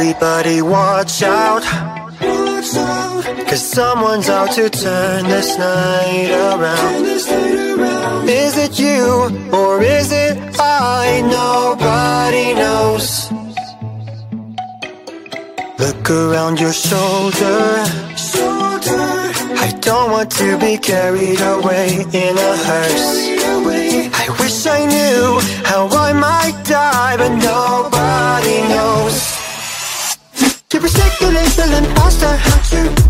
Everybody watch out. Cause someone's out to turn this night around. Is it you or is it I? Nobody knows. Look around your shoulder. I don't want to be carried away in a hearse. I wish I knew how I might die but no You live, feeling you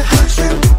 hurt you.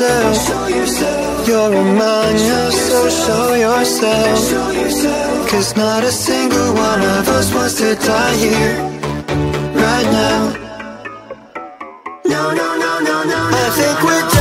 yourself. You're among us, so show yourself. Cause not a single one of us wants to die here, right now. No, no, no, no, no. I think we're.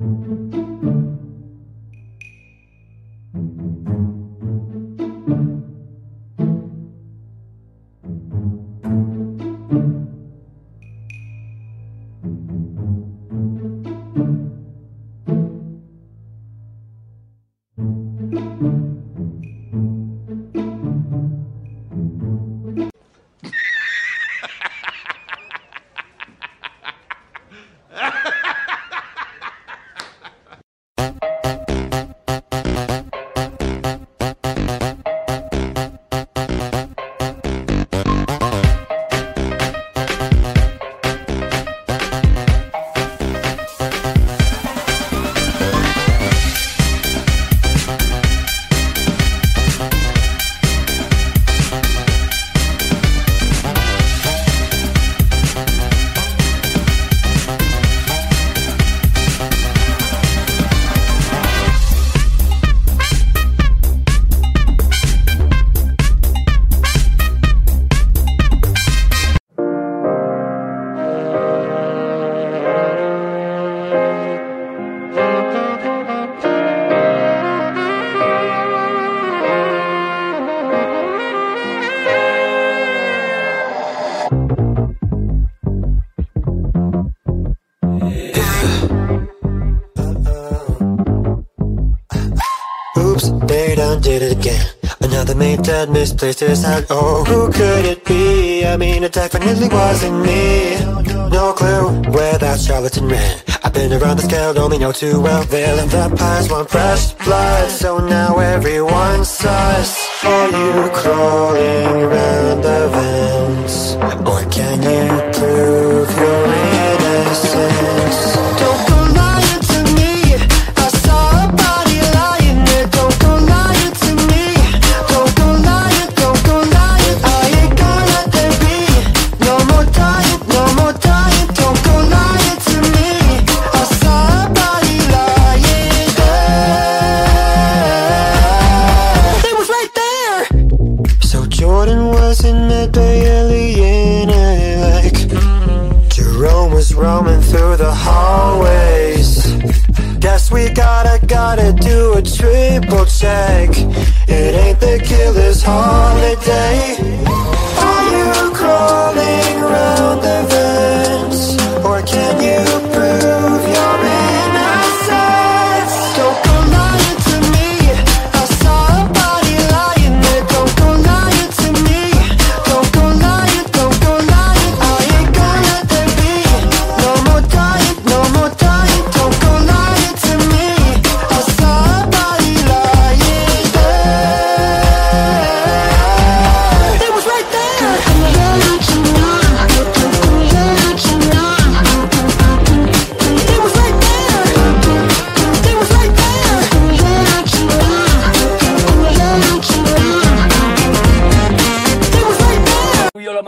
Música did it again Another mate that misplaced his hat. Oh, who could it be? I mean, it definitely wasn't me No clue where that charlatan ran I've been around this town, only know too well Villain vampires want fresh blood So now everyone's sus Are you crawling around the vents? Or can you prove was roaming through the hallways. Guess we gotta, gotta do a triple check. It ain't the killer's holiday. Are you crawling?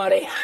हमारे यहाँ